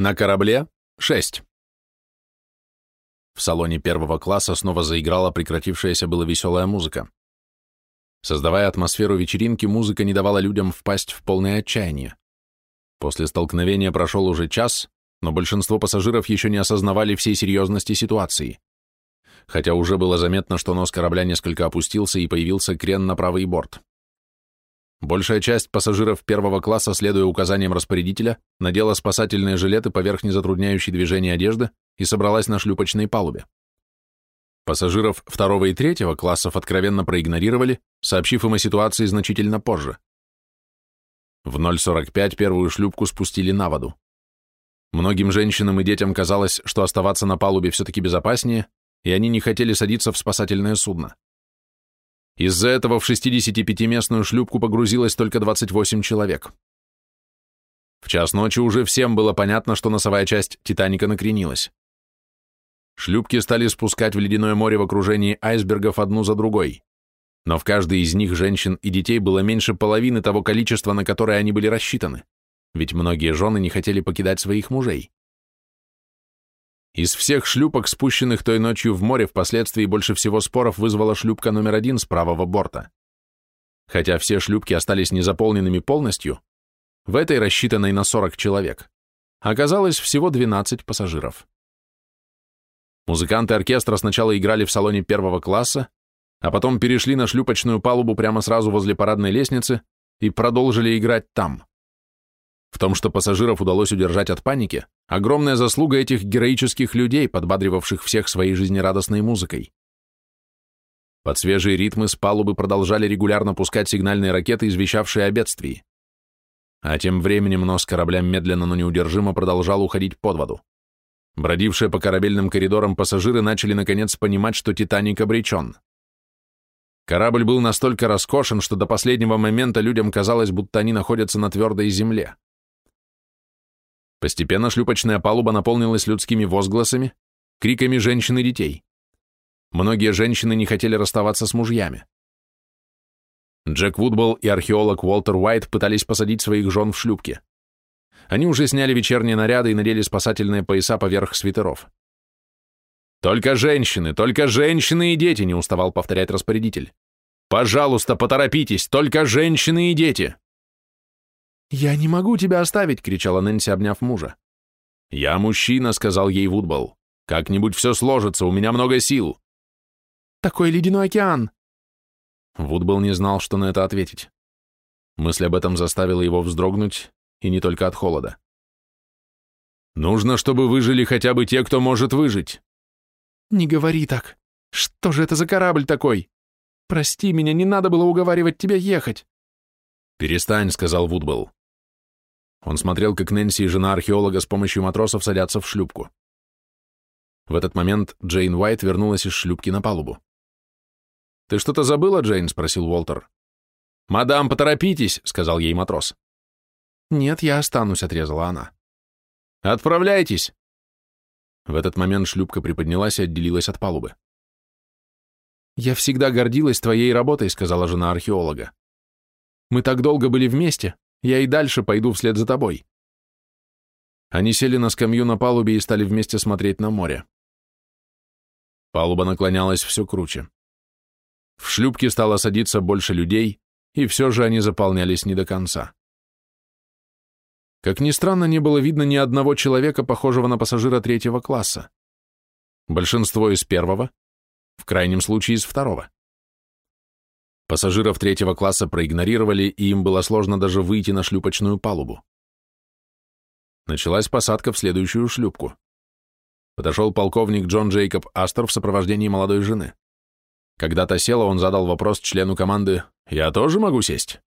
На корабле — шесть. В салоне первого класса снова заиграла прекратившаяся была веселая музыка. Создавая атмосферу вечеринки, музыка не давала людям впасть в полное отчаяние. После столкновения прошел уже час, но большинство пассажиров еще не осознавали всей серьезности ситуации. Хотя уже было заметно, что нос корабля несколько опустился и появился крен на правый борт. Большая часть пассажиров первого класса, следуя указаниям распорядителя, надела спасательные жилеты поверх незатрудняющей движения одежды и собралась на шлюпочной палубе. Пассажиров второго и третьего классов откровенно проигнорировали, сообщив им о ситуации значительно позже. В 0.45 первую шлюпку спустили на воду. Многим женщинам и детям казалось, что оставаться на палубе все-таки безопаснее, и они не хотели садиться в спасательное судно. Из-за этого в 65-местную шлюпку погрузилось только 28 человек. В час ночи уже всем было понятно, что носовая часть «Титаника» накренилась. Шлюпки стали спускать в ледяное море в окружении айсбергов одну за другой. Но в каждой из них женщин и детей было меньше половины того количества, на которое они были рассчитаны, ведь многие жены не хотели покидать своих мужей. Из всех шлюпок, спущенных той ночью в море, впоследствии больше всего споров вызвала шлюпка номер один с правого борта. Хотя все шлюпки остались незаполненными полностью, в этой, рассчитанной на 40 человек, оказалось всего 12 пассажиров. Музыканты оркестра сначала играли в салоне первого класса, а потом перешли на шлюпочную палубу прямо сразу возле парадной лестницы и продолжили играть там. В том, что пассажиров удалось удержать от паники, огромная заслуга этих героических людей, подбадривавших всех своей жизнерадостной музыкой. Под свежие ритмы с палубы продолжали регулярно пускать сигнальные ракеты, извещавшие о бедствии. А тем временем нос корабля медленно, но неудержимо продолжал уходить под воду. Бродившие по корабельным коридорам пассажиры начали наконец понимать, что «Титаник» обречен. Корабль был настолько роскошен, что до последнего момента людям казалось, будто они находятся на твердой земле. Постепенно шлюпочная палуба наполнилась людскими возгласами, криками женщин и детей. Многие женщины не хотели расставаться с мужьями. Джек Вудболл и археолог Уолтер Уайт пытались посадить своих жен в шлюпки. Они уже сняли вечерние наряды и надели спасательные пояса поверх свитеров. «Только женщины, только женщины и дети!» — не уставал повторять распорядитель. «Пожалуйста, поторопитесь, только женщины и дети!» «Я не могу тебя оставить!» — кричала Нэнси, обняв мужа. «Я мужчина», — сказал ей Вудбол. «Как-нибудь все сложится, у меня много сил». «Такой ледяной океан!» Вудбол не знал, что на это ответить. Мысль об этом заставила его вздрогнуть, и не только от холода. «Нужно, чтобы выжили хотя бы те, кто может выжить». «Не говори так. Что же это за корабль такой? Прости меня, не надо было уговаривать тебя ехать». «Перестань», — сказал Вудбелл. Он смотрел, как Нэнси и жена археолога с помощью матросов садятся в шлюпку. В этот момент Джейн Уайт вернулась из шлюпки на палубу. «Ты что-то забыла, Джейн?» — спросил Уолтер. «Мадам, поторопитесь!» — сказал ей матрос. «Нет, я останусь», — отрезала она. «Отправляйтесь!» В этот момент шлюпка приподнялась и отделилась от палубы. «Я всегда гордилась твоей работой», — сказала жена археолога. «Мы так долго были вместе, я и дальше пойду вслед за тобой». Они сели на скамью на палубе и стали вместе смотреть на море. Палуба наклонялась все круче. В шлюпке стало садиться больше людей, и все же они заполнялись не до конца. Как ни странно, не было видно ни одного человека, похожего на пассажира третьего класса. Большинство из первого, в крайнем случае из второго. Пассажиров третьего класса проигнорировали, и им было сложно даже выйти на шлюпочную палубу. Началась посадка в следующую шлюпку. Подошел полковник Джон Джейкоб Астер в сопровождении молодой жены. Когда та села, он задал вопрос члену команды «Я тоже могу сесть?»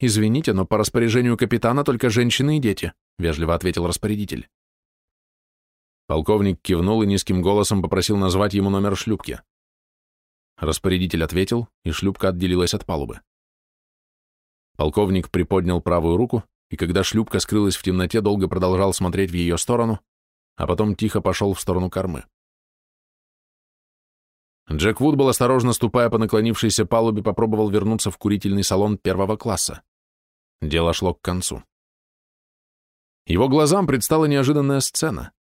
«Извините, но по распоряжению капитана только женщины и дети», — вежливо ответил распорядитель. Полковник кивнул и низким голосом попросил назвать ему номер шлюпки. Распорядитель ответил, и шлюпка отделилась от палубы. Полковник приподнял правую руку, и когда шлюпка скрылась в темноте, долго продолжал смотреть в ее сторону, а потом тихо пошел в сторону кормы. Джек Вуд был осторожно ступая по наклонившейся палубе, попробовал вернуться в курительный салон первого класса. Дело шло к концу. Его глазам предстала неожиданная сцена.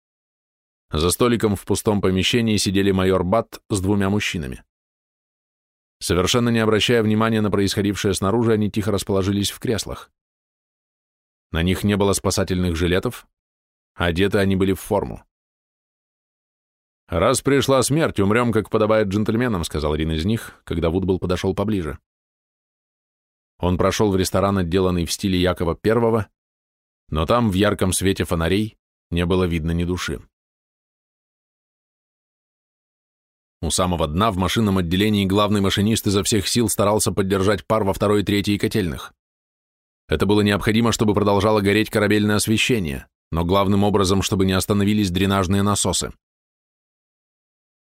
За столиком в пустом помещении сидели майор Бат с двумя мужчинами. Совершенно не обращая внимания на происходившее снаружи, они тихо расположились в креслах. На них не было спасательных жилетов, одеты они были в форму. «Раз пришла смерть, умрем, как подобает джентльменам», — сказал один из них, когда Вудбл подошел поближе. Он прошел в ресторан, отделанный в стиле Якова I, но там, в ярком свете фонарей, не было видно ни души. У самого дна в машинном отделении главный машинист изо всех сил старался поддержать пар во второй и третьей котельных. Это было необходимо, чтобы продолжало гореть корабельное освещение, но главным образом, чтобы не остановились дренажные насосы.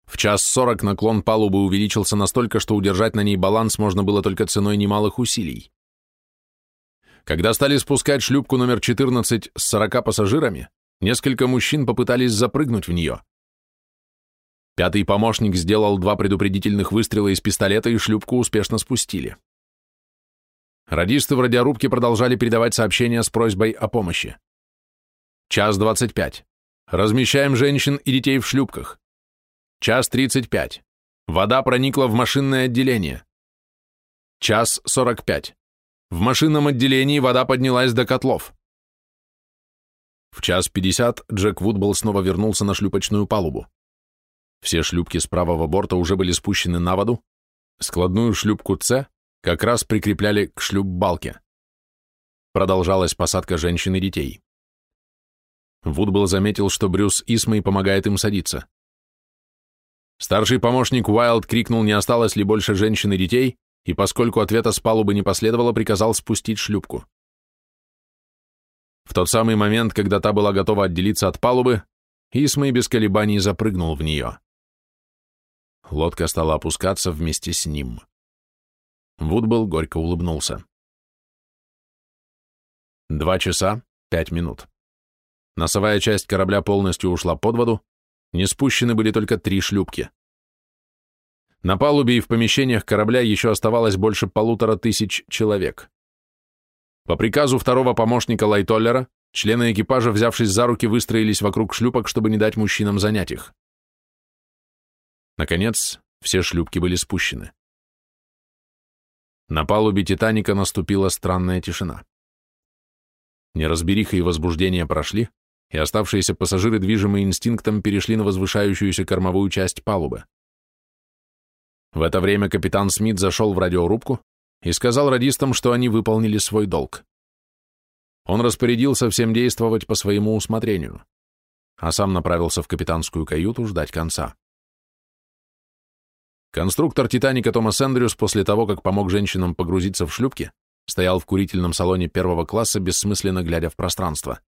В час сорок наклон палубы увеличился настолько, что удержать на ней баланс можно было только ценой немалых усилий. Когда стали спускать шлюпку номер 14 с 40 пассажирами, несколько мужчин попытались запрыгнуть в нее. Пятый помощник сделал два предупредительных выстрела из пистолета, и шлюпку успешно спустили. Радисты в радиорубке продолжали передавать сообщения с просьбой о помощи. Час двадцать пять. Размещаем женщин и детей в шлюпках. Час тридцать пять. Вода проникла в машинное отделение. Час сорок пять. В машинном отделении вода поднялась до котлов. В час пятьдесят Джек Вудбол снова вернулся на шлюпочную палубу. Все шлюпки с правого борта уже были спущены на воду, складную шлюпку «С» как раз прикрепляли к шлюп-балке. Продолжалась посадка женщин и детей. Вудбол заметил, что Брюс Исмей помогает им садиться. Старший помощник Уайлд крикнул, не осталось ли больше женщин и детей, и поскольку ответа с палубы не последовало, приказал спустить шлюпку. В тот самый момент, когда та была готова отделиться от палубы, Исмей без колебаний запрыгнул в нее. Лодка стала опускаться вместе с ним. Вудбелл горько улыбнулся. Два часа, пять минут. Носовая часть корабля полностью ушла под воду, не спущены были только три шлюпки. На палубе и в помещениях корабля еще оставалось больше полутора тысяч человек. По приказу второго помощника Лайтоллера, члены экипажа, взявшись за руки, выстроились вокруг шлюпок, чтобы не дать мужчинам занять их. Наконец, все шлюпки были спущены. На палубе «Титаника» наступила странная тишина. Неразбериха и возбуждение прошли, и оставшиеся пассажиры, движимые инстинктом, перешли на возвышающуюся кормовую часть палубы. В это время капитан Смит зашел в радиорубку и сказал радистам, что они выполнили свой долг. Он распорядился всем действовать по своему усмотрению, а сам направился в капитанскую каюту ждать конца. Конструктор «Титаника» Томас Эндрюс после того, как помог женщинам погрузиться в шлюпки, стоял в курительном салоне первого класса, бессмысленно глядя в пространство.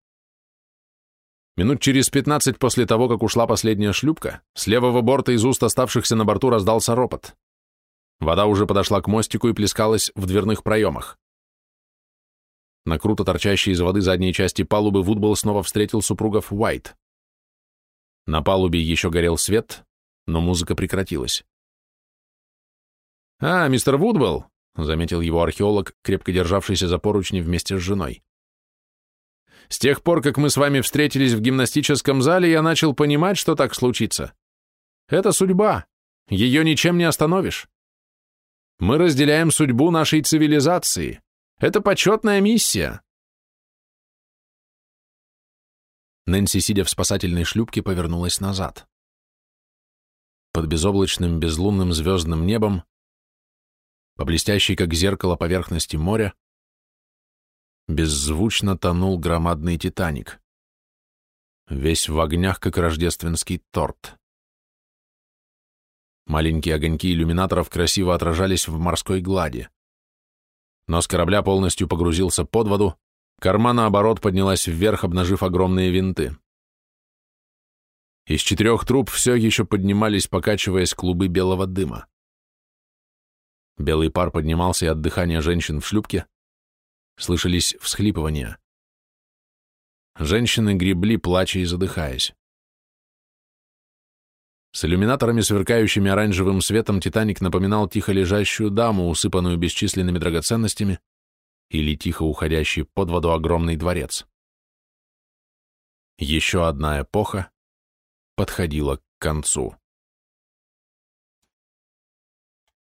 Минут через пятнадцать после того, как ушла последняя шлюпка, с левого борта из уст оставшихся на борту раздался ропот. Вода уже подошла к мостику и плескалась в дверных проемах. На круто торчащей из воды задней части палубы Вудбол снова встретил супругов Уайт. На палубе еще горел свет, но музыка прекратилась. «А, мистер Вудбол», — заметил его археолог, крепко державшийся за поручни вместе с женой. С тех пор, как мы с вами встретились в гимнастическом зале, я начал понимать, что так случится. Это судьба. Ее ничем не остановишь. Мы разделяем судьбу нашей цивилизации. Это почетная миссия. Нэнси, сидя в спасательной шлюпке, повернулась назад. Под безоблачным, безлунным звездным небом, по блестящей, как зеркало, поверхности моря, беззвучно тонул громадный Титаник. Весь в огнях, как рождественский торт. Маленькие огоньки иллюминаторов красиво отражались в морской глади. Нос корабля полностью погрузился под воду, корма, наоборот, поднялась вверх, обнажив огромные винты. Из четырех труб все еще поднимались, покачиваясь клубы белого дыма. Белый пар поднимался от дыхания женщин в шлюпке, Слышались всхлипывания. Женщины гребли, плача и задыхаясь. С иллюминаторами, сверкающими оранжевым светом, «Титаник» напоминал тихо лежащую даму, усыпанную бесчисленными драгоценностями, или тихо уходящий под воду огромный дворец. Еще одна эпоха подходила к концу.